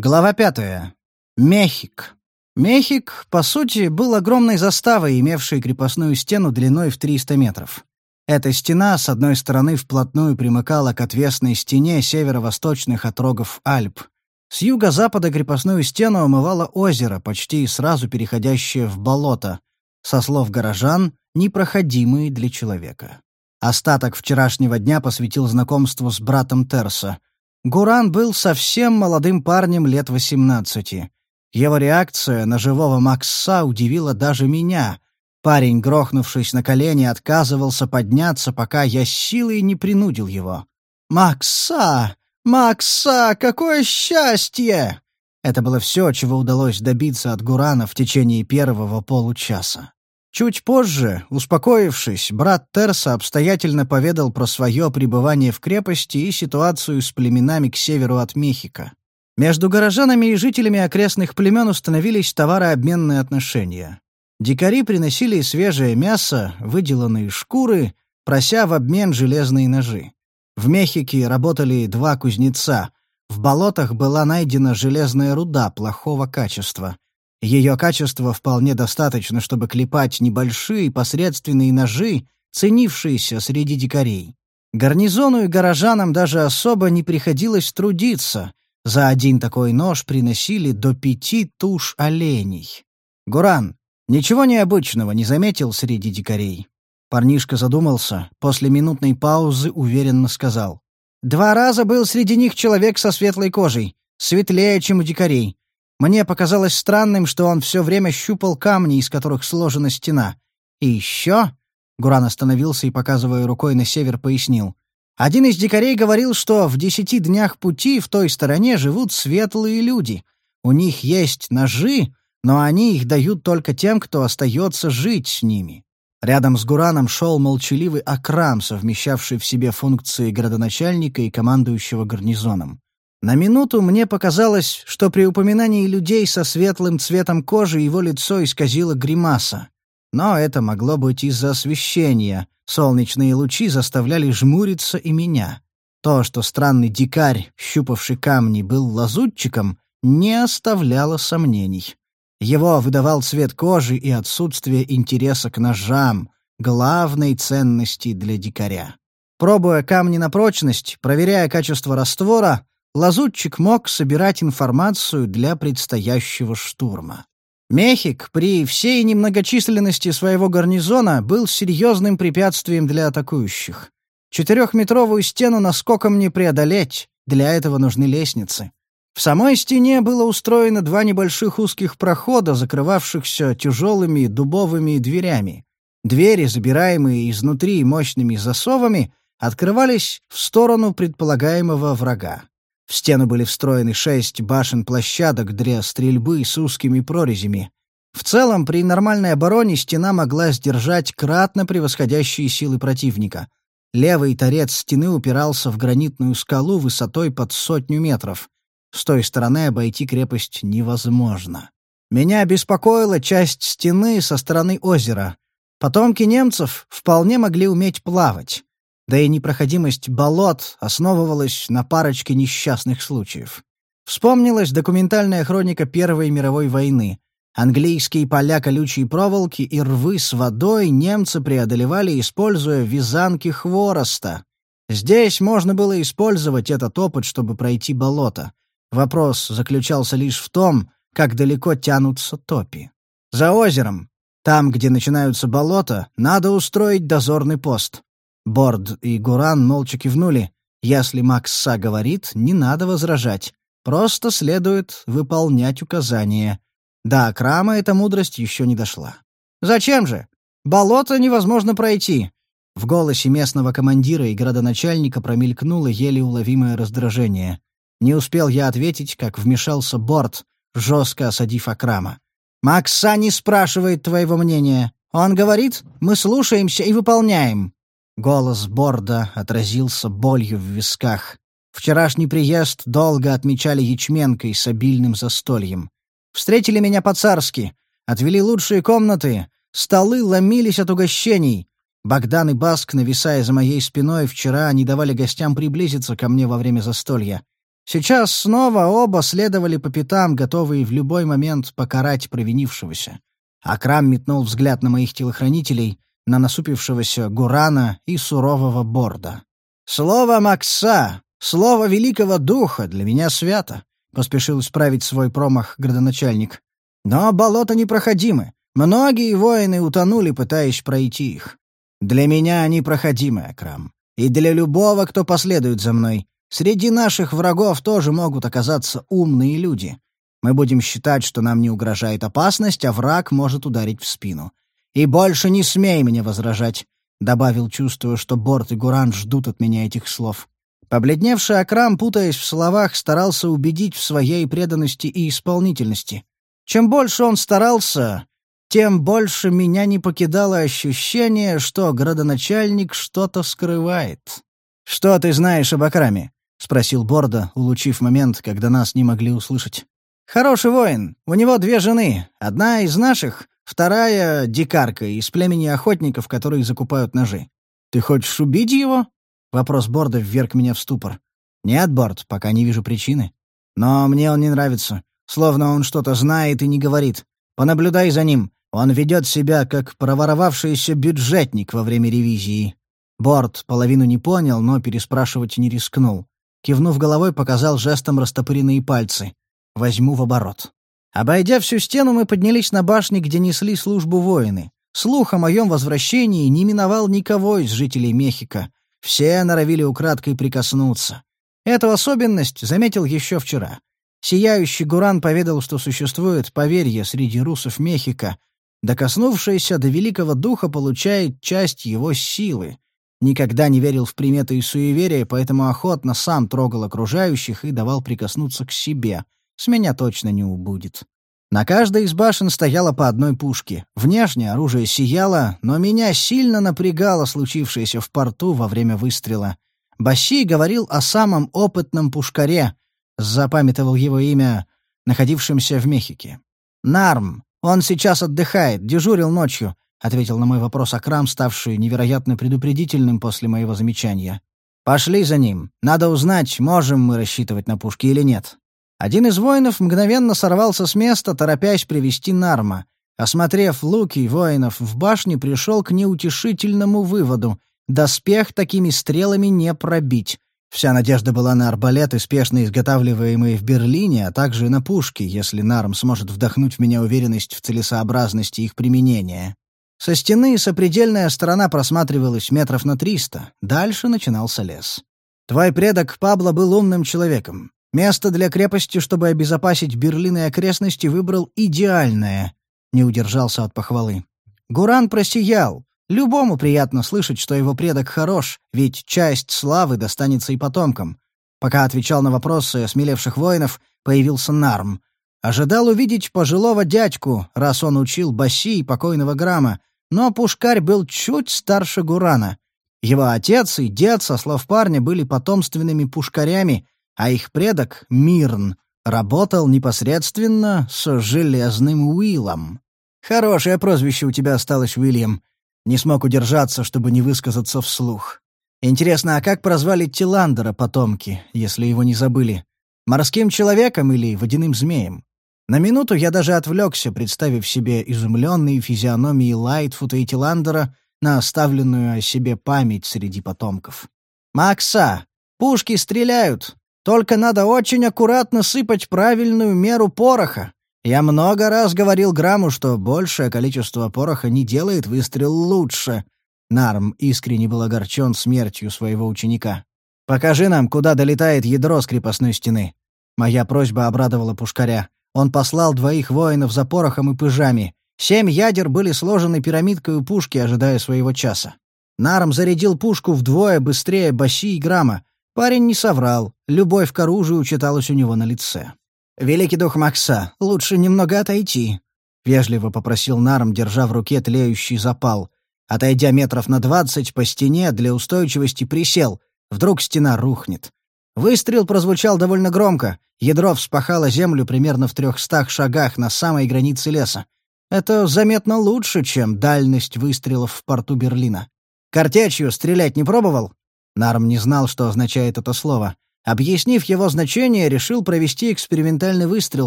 Глава пятая. Мехик. Мехик, по сути, был огромной заставой, имевшей крепостную стену длиной в 300 метров. Эта стена, с одной стороны, вплотную примыкала к отвесной стене северо-восточных отрогов Альп. С юго-запада крепостную стену омывало озеро, почти сразу переходящее в болото, со слов горожан, непроходимые для человека. Остаток вчерашнего дня посвятил знакомству с братом Терса — Гуран был совсем молодым парнем лет 18. Его реакция на живого Макса удивила даже меня. Парень, грохнувшись на колени, отказывался подняться, пока я силой не принудил его. «Макса! Макса! Какое счастье!» Это было все, чего удалось добиться от Гурана в течение первого получаса. Чуть позже, успокоившись, брат Терса обстоятельно поведал про свое пребывание в крепости и ситуацию с племенами к северу от Мехико. Между горожанами и жителями окрестных племен установились товарообменные отношения. Дикари приносили свежее мясо, выделанные шкуры, прося в обмен железные ножи. В Мехике работали два кузнеца. В болотах была найдена железная руда плохого качества — ее качества вполне достаточно, чтобы клепать небольшие посредственные ножи, ценившиеся среди дикарей. Гарнизону и горожанам даже особо не приходилось трудиться. За один такой нож приносили до пяти туш оленей. Гуран ничего необычного не заметил среди дикарей. Парнишка задумался, после минутной паузы уверенно сказал. «Два раза был среди них человек со светлой кожей, светлее, чем у дикарей. Мне показалось странным, что он все время щупал камни, из которых сложена стена. И еще...» Гуран остановился и, показывая рукой на север, пояснил. «Один из дикарей говорил, что в десяти днях пути в той стороне живут светлые люди. У них есть ножи, но они их дают только тем, кто остается жить с ними». Рядом с Гураном шел молчаливый Акрам, совмещавший в себе функции градоначальника и командующего гарнизоном. На минуту мне показалось, что при упоминании людей со светлым цветом кожи его лицо исказило гримаса. Но это могло быть из-за освещения. Солнечные лучи заставляли жмуриться и меня. То, что странный дикарь, щупавший камни, был лазутчиком, не оставляло сомнений. Его выдавал цвет кожи и отсутствие интереса к ножам, главной ценности для дикаря. Пробуя камни на прочность, проверяя качество раствора, лазутчик мог собирать информацию для предстоящего штурма. Мехик при всей немногочисленности своего гарнизона был серьезным препятствием для атакующих. Четырехметровую стену наскоком не преодолеть, для этого нужны лестницы. В самой стене было устроено два небольших узких прохода, закрывавшихся тяжелыми дубовыми дверями. Двери, забираемые изнутри мощными засовами, открывались в сторону предполагаемого врага. В стену были встроены шесть башен-площадок для стрельбы с узкими прорезями. В целом, при нормальной обороне стена могла сдержать кратно превосходящие силы противника. Левый торец стены упирался в гранитную скалу высотой под сотню метров. С той стороны обойти крепость невозможно. Меня беспокоила часть стены со стороны озера. Потомки немцев вполне могли уметь плавать да и непроходимость болот основывалась на парочке несчастных случаев. Вспомнилась документальная хроника Первой мировой войны. Английские поля колючей проволоки и рвы с водой немцы преодолевали, используя вязанки хвороста. Здесь можно было использовать этот опыт, чтобы пройти болото. Вопрос заключался лишь в том, как далеко тянутся топи. За озером, там, где начинаются болота, надо устроить дозорный пост. Борд и Гуран молча кивнули. Если Макса говорит, не надо возражать. Просто следует выполнять указания. До Акрама эта мудрость еще не дошла. «Зачем же? Болото невозможно пройти!» В голосе местного командира и градоначальника промелькнуло еле уловимое раздражение. Не успел я ответить, как вмешался Борт, жестко осадив Акрама. «Макса не спрашивает твоего мнения. Он говорит, мы слушаемся и выполняем. Голос Борда отразился болью в висках. Вчерашний приезд долго отмечали ячменкой с обильным застольем. Встретили меня по-царски, отвели лучшие комнаты, столы ломились от угощений. Богдан и Баск, нависая за моей спиной, вчера не давали гостям приблизиться ко мне во время застолья. Сейчас снова оба следовали по пятам, готовые в любой момент покарать провинившегося. Акрам метнул взгляд на моих телохранителей, на насупившегося Гурана и сурового Борда. «Слово Макса, слово Великого Духа для меня свято», — поспешил исправить свой промах градоначальник. «Но болота непроходимы. Многие воины утонули, пытаясь пройти их. Для меня они проходимы, Акрам. И для любого, кто последует за мной. Среди наших врагов тоже могут оказаться умные люди. Мы будем считать, что нам не угрожает опасность, а враг может ударить в спину. И больше не смей мне возражать», — добавил, чувствуя, что Борт и Гуран ждут от меня этих слов. Побледневший Акрам, путаясь в словах, старался убедить в своей преданности и исполнительности. Чем больше он старался, тем больше меня не покидало ощущение, что градоначальник что-то скрывает. «Что ты знаешь об Акраме?» — спросил Борда, улучив момент, когда нас не могли услышать. «Хороший воин. У него две жены. Одна из наших, вторая — дикарка из племени охотников, которые закупают ножи. Ты хочешь убить его?» Вопрос Борда вверг меня в ступор. «Нет, Борд, пока не вижу причины. Но мне он не нравится. Словно он что-то знает и не говорит. Понаблюдай за ним. Он ведет себя, как проворовавшийся бюджетник во время ревизии». Борд половину не понял, но переспрашивать не рискнул. Кивнув головой, показал жестом растопыренные пальцы. Возьму в оборот. Обойдя всю стену, мы поднялись на башни, где несли службу воины. Слух о моем возвращении не миновал никого из жителей Мехико. Все норовили украдкой прикоснуться. Эту особенность заметил еще вчера. Сияющий Гуран поведал, что существует поверье среди русов Мехико. Докоснувшийся до великого духа получает часть его силы. Никогда не верил в приметы и суеверия, поэтому охотно сам трогал окружающих и давал прикоснуться к себе — с меня точно не убудет. На каждой из башен стояло по одной пушке. Внешне оружие сияло, но меня сильно напрягало случившееся в порту во время выстрела. Басси говорил о самом опытном пушкаре, запамятовал его имя, находившемся в Мехике. «Нарм. Он сейчас отдыхает, дежурил ночью», — ответил на мой вопрос Акрам, ставший невероятно предупредительным после моего замечания. «Пошли за ним. Надо узнать, можем мы рассчитывать на пушки или нет». Один из воинов мгновенно сорвался с места, торопясь привести Нарма. Осмотрев луки воинов в башне, пришел к неутешительному выводу — доспех такими стрелами не пробить. Вся надежда была на арбалеты, спешно изготавливаемые в Берлине, а также на пушки, если Нарм сможет вдохнуть в меня уверенность в целесообразности их применения. Со стены сопредельная сторона просматривалась метров на триста. Дальше начинался лес. Твой предок Пабло был умным человеком. Место для крепости, чтобы обезопасить Берлин и окрестности, выбрал идеальное. Не удержался от похвалы. Гуран просиял. Любому приятно слышать, что его предок хорош, ведь часть славы достанется и потомкам. Пока отвечал на вопросы осмелевших воинов, появился Нарм. Ожидал увидеть пожилого дядьку, раз он учил Баси и покойного Грама, но Пушкарь был чуть старше Гурана. Его отец и дед, со слов парня, были потомственными пушкарями, а их предок, Мирн, работал непосредственно с Железным Уиллом. Хорошее прозвище у тебя осталось, Уильям. Не смог удержаться, чтобы не высказаться вслух. Интересно, а как прозвали Тиландера потомки, если его не забыли? Морским человеком или водяным змеем? На минуту я даже отвлекся, представив себе изумленные физиономии Лайтфута и Тиландера на оставленную о себе память среди потомков. «Макса! Пушки стреляют! Только надо очень аккуратно сыпать правильную меру пороха. Я много раз говорил Граму, что большее количество пороха не делает выстрел лучше. Нарм искренне был огорчен смертью своего ученика. «Покажи нам, куда долетает ядро с крепостной стены». Моя просьба обрадовала пушкаря. Он послал двоих воинов за порохом и пыжами. Семь ядер были сложены пирамидкой у пушки, ожидая своего часа. Нарм зарядил пушку вдвое быстрее Баси и Грама, Парень не соврал, любовь к оружию читалась у него на лице. «Великий дух Макса, лучше немного отойти», — вежливо попросил Нарм, держа в руке тлеющий запал. Отойдя метров на двадцать по стене, для устойчивости присел. Вдруг стена рухнет. Выстрел прозвучал довольно громко. Ядро вспахало землю примерно в трехстах шагах на самой границе леса. Это заметно лучше, чем дальность выстрелов в порту Берлина. «Картечью стрелять не пробовал?» Нарм не знал, что означает это слово. Объяснив его значение, решил провести экспериментальный выстрел,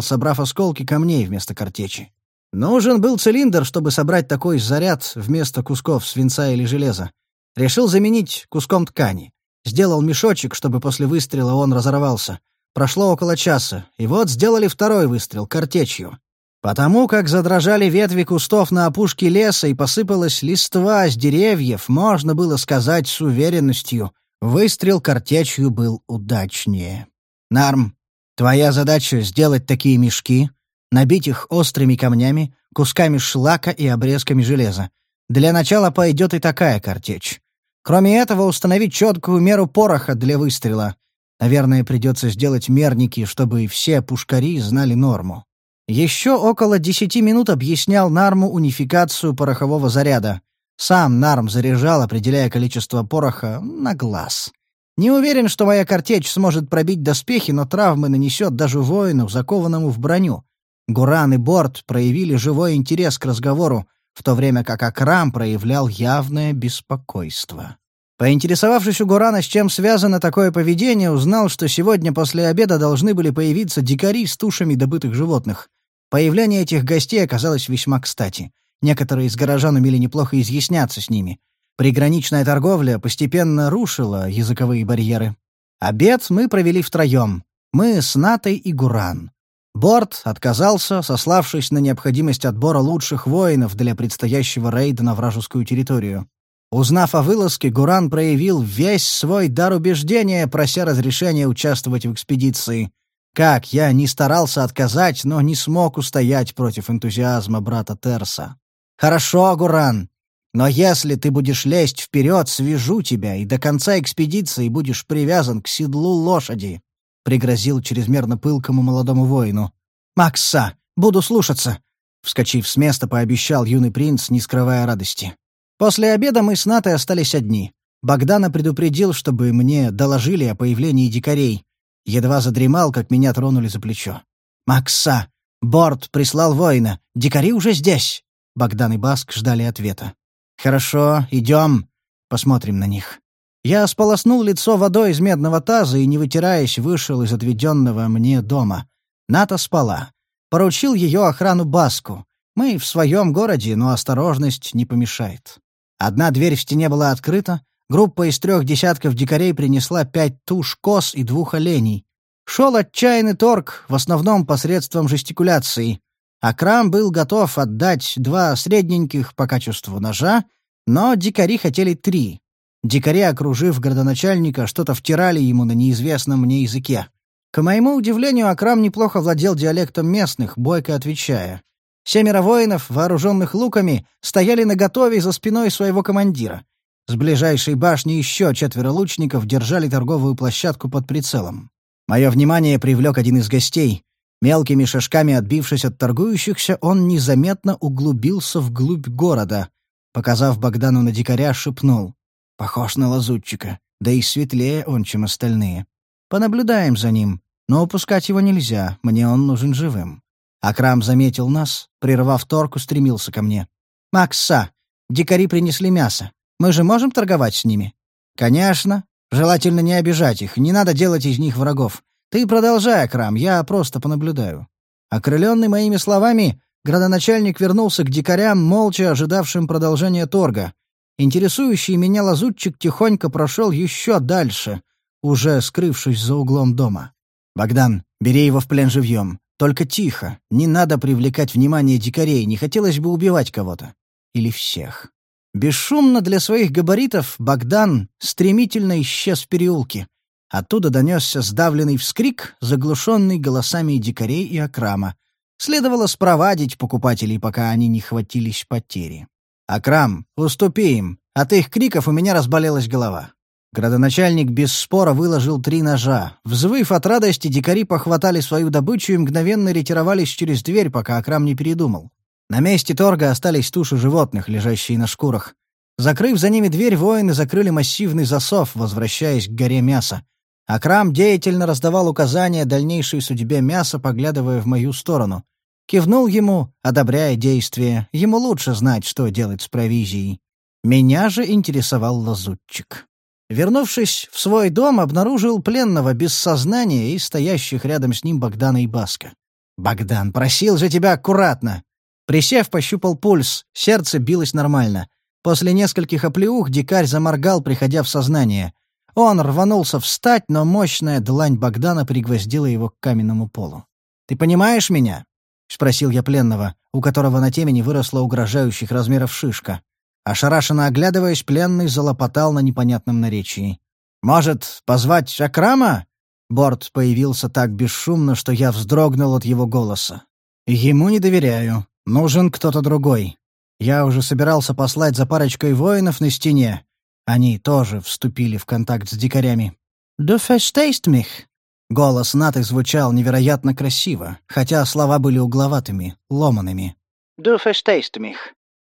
собрав осколки камней вместо картечи. Нужен был цилиндр, чтобы собрать такой заряд вместо кусков свинца или железа. Решил заменить куском ткани. Сделал мешочек, чтобы после выстрела он разорвался. Прошло около часа, и вот сделали второй выстрел картечью. Потому как задрожали ветви кустов на опушке леса и посыпалась листва с деревьев, можно было сказать с уверенностью, выстрел картечью был удачнее. «Нарм, твоя задача — сделать такие мешки, набить их острыми камнями, кусками шлака и обрезками железа. Для начала пойдет и такая картечь. Кроме этого, установить четкую меру пороха для выстрела. Наверное, придется сделать мерники, чтобы все пушкари знали норму. Еще около десяти минут объяснял Нарму унификацию порохового заряда. Сам Нарм заряжал, определяя количество пороха на глаз. Не уверен, что моя картечь сможет пробить доспехи, но травмы нанесет даже воину, закованному в броню. Гуран и Борт проявили живой интерес к разговору, в то время как Акрам проявлял явное беспокойство. Поинтересовавшись у Гурана, с чем связано такое поведение, узнал, что сегодня после обеда должны были появиться дикари с тушами добытых животных. Появление этих гостей оказалось весьма кстати. Некоторые из горожан умели неплохо изъясняться с ними. Приграничная торговля постепенно рушила языковые барьеры. Обед мы провели втроем. Мы с Натой и Гуран. Борт отказался, сославшись на необходимость отбора лучших воинов для предстоящего рейда на вражескую территорию. Узнав о вылазке, Гуран проявил весь свой дар убеждения, прося разрешения участвовать в экспедиции. Как я не старался отказать, но не смог устоять против энтузиазма брата Терса. «Хорошо, Гуран, но если ты будешь лезть вперед, свяжу тебя, и до конца экспедиции будешь привязан к седлу лошади», — пригрозил чрезмерно пылкому молодому воину. «Макса, буду слушаться», — вскочив с места, пообещал юный принц, не скрывая радости. После обеда мы с Натой остались одни. Богдана предупредил, чтобы мне доложили о появлении дикарей. Едва задремал, как меня тронули за плечо. «Макса! Борт прислал воина! Дикари уже здесь!» Богдан и Баск ждали ответа. «Хорошо, идем. Посмотрим на них». Я сполоснул лицо водой из медного таза и, не вытираясь, вышел из отведенного мне дома. Ната спала. Поручил ее охрану Баску. Мы в своем городе, но осторожность не помешает. Одна дверь в стене была открыта, Группа из трех десятков дикарей принесла пять туш коз и двух оленей. Шел отчаянный торг, в основном посредством жестикуляции. Акрам был готов отдать два средненьких по качеству ножа, но дикари хотели три. Дикари, окружив градоначальника, что-то втирали ему на неизвестном мне языке. К моему удивлению, Акрам неплохо владел диалектом местных, бойко отвечая. Семеро воинов, вооруженных луками, стояли наготове за спиной своего командира. С ближайшей башни еще четверо лучников держали торговую площадку под прицелом. Мое внимание привлек один из гостей. Мелкими шажками отбившись от торгующихся, он незаметно углубился вглубь города. Показав Богдану на дикаря, шепнул. «Похож на лазутчика, да и светлее он, чем остальные. Понаблюдаем за ним, но упускать его нельзя, мне он нужен живым». Акрам заметил нас, прервав торг, устремился ко мне. «Макса, дикари принесли мясо. Мы же можем торговать с ними?» «Конечно. Желательно не обижать их, не надо делать из них врагов. Ты продолжай, Акрам, я просто понаблюдаю». Окрыленный моими словами, градоначальник вернулся к дикарям, молча ожидавшим продолжения торга. Интересующий меня лазутчик тихонько прошел еще дальше, уже скрывшись за углом дома. «Богдан, бери его в плен живьем. Только тихо. Не надо привлекать внимание дикарей, не хотелось бы убивать кого-то. Или всех». Бесшумно для своих габаритов Богдан стремительно исчез в переулке. Оттуда донесся сдавленный вскрик, заглушенный голосами дикарей и окрама. Следовало спровадить покупателей, пока они не хватились потери. «Акрам, уступи им. От их криков у меня разболелась голова». Градоначальник без спора выложил три ножа. Взвыв от радости, дикари похватали свою добычу и мгновенно ретировались через дверь, пока Акрам не передумал. На месте торга остались туши животных, лежащие на шкурах. Закрыв за ними дверь, воины закрыли массивный засов, возвращаясь к горе мяса. Акрам деятельно раздавал указания дальнейшей судьбе мяса, поглядывая в мою сторону. Кивнул ему, одобряя действия. Ему лучше знать, что делать с провизией. Меня же интересовал лазутчик. Вернувшись в свой дом, обнаружил пленного без сознания и стоящих рядом с ним Богдана и Баска. «Богдан, просил же тебя аккуратно!» Присев, пощупал пульс, сердце билось нормально. После нескольких оплеух дикарь заморгал, приходя в сознание. Он рванулся встать, но мощная длань Богдана пригвоздила его к каменному полу. «Ты понимаешь меня?» — спросил я пленного, у которого на темени выросла угрожающих размеров шишка. Ошарашенно оглядываясь, пленный залопотал на непонятном наречии. «Может, позвать Акрама?» Борт появился так бесшумно, что я вздрогнул от его голоса. «Ему не доверяю. Нужен кто-то другой. Я уже собирался послать за парочкой воинов на стене. Они тоже вступили в контакт с дикарями. «Du verstehst mich?» Голос Наты звучал невероятно красиво, хотя слова были угловатыми, ломаными. «Du verstehst mich?»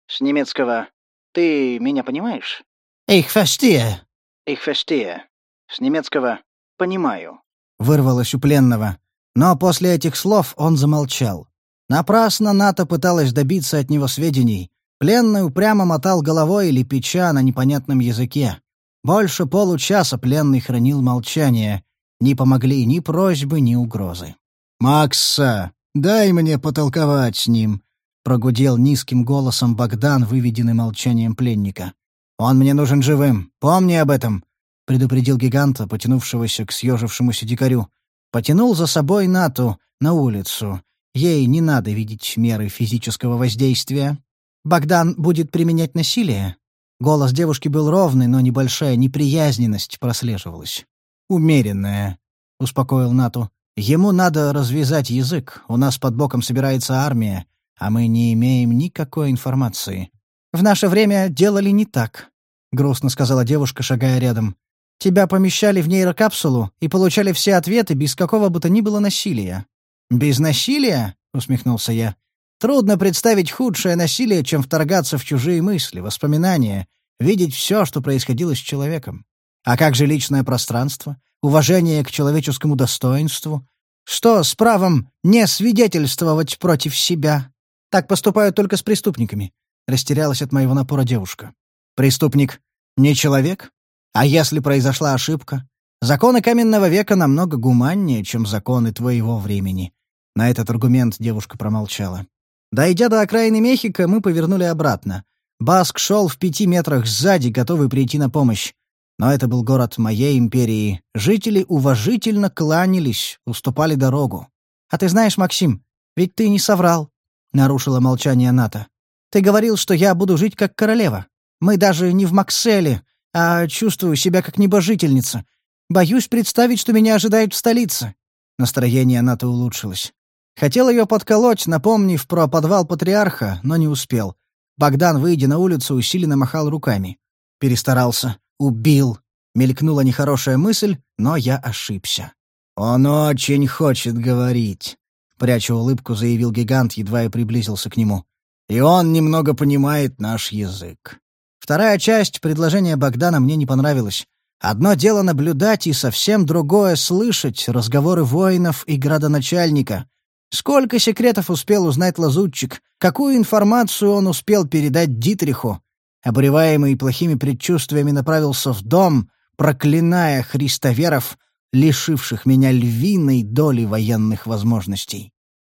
С немецкого «Ты меня понимаешь?» «Ich verstehe». «Ich verstehe». С немецкого «понимаю». Вырвалось у пленного. Но после этих слов он замолчал. Напрасно НАТО пыталась добиться от него сведений. Пленный упрямо мотал головой, или печа на непонятном языке. Больше получаса пленный хранил молчание. Не помогли ни просьбы, ни угрозы. «Макса, дай мне потолковать с ним», — прогудел низким голосом Богдан, выведенный молчанием пленника. «Он мне нужен живым. Помни об этом», — предупредил гиганта, потянувшегося к съежившемуся дикарю. Потянул за собой Нату на улицу. Ей не надо видеть меры физического воздействия. Богдан будет применять насилие. Голос девушки был ровный, но небольшая неприязненность прослеживалась. «Умеренная», — успокоил Нату. «Ему надо развязать язык. У нас под боком собирается армия, а мы не имеем никакой информации. В наше время делали не так», — грустно сказала девушка, шагая рядом. «Тебя помещали в нейрокапсулу и получали все ответы без какого бы то ни было насилия. «Без насилия?» — усмехнулся я. «Трудно представить худшее насилие, чем вторгаться в чужие мысли, воспоминания, видеть все, что происходило с человеком. А как же личное пространство, уважение к человеческому достоинству? Что с правом не свидетельствовать против себя? Так поступают только с преступниками», — растерялась от моего напора девушка. «Преступник не человек? А если произошла ошибка? Законы каменного века намного гуманнее, чем законы твоего времени. На этот аргумент девушка промолчала. Дойдя до окраины Мехико, мы повернули обратно. Баск шел в пяти метрах сзади, готовый прийти на помощь. Но это был город моей империи. Жители уважительно кланялись, уступали дорогу. «А ты знаешь, Максим, ведь ты не соврал», — нарушила молчание Ната. «Ты говорил, что я буду жить как королева. Мы даже не в Макселе, а чувствую себя как небожительница. Боюсь представить, что меня ожидает в столице». Настроение Ната улучшилось. Хотел ее подколоть, напомнив про подвал патриарха, но не успел. Богдан, выйдя на улицу, усиленно махал руками. Перестарался. Убил. Мелькнула нехорошая мысль, но я ошибся. «Он очень хочет говорить», — пряча улыбку, заявил гигант, едва я приблизился к нему. «И он немного понимает наш язык». Вторая часть предложения Богдана мне не понравилась. Одно дело наблюдать и совсем другое — слышать разговоры воинов и градоначальника. Сколько секретов успел узнать лазутчик? Какую информацию он успел передать Дитриху? Обуреваемый плохими предчувствиями направился в дом, проклиная христоверов, лишивших меня львиной доли военных возможностей.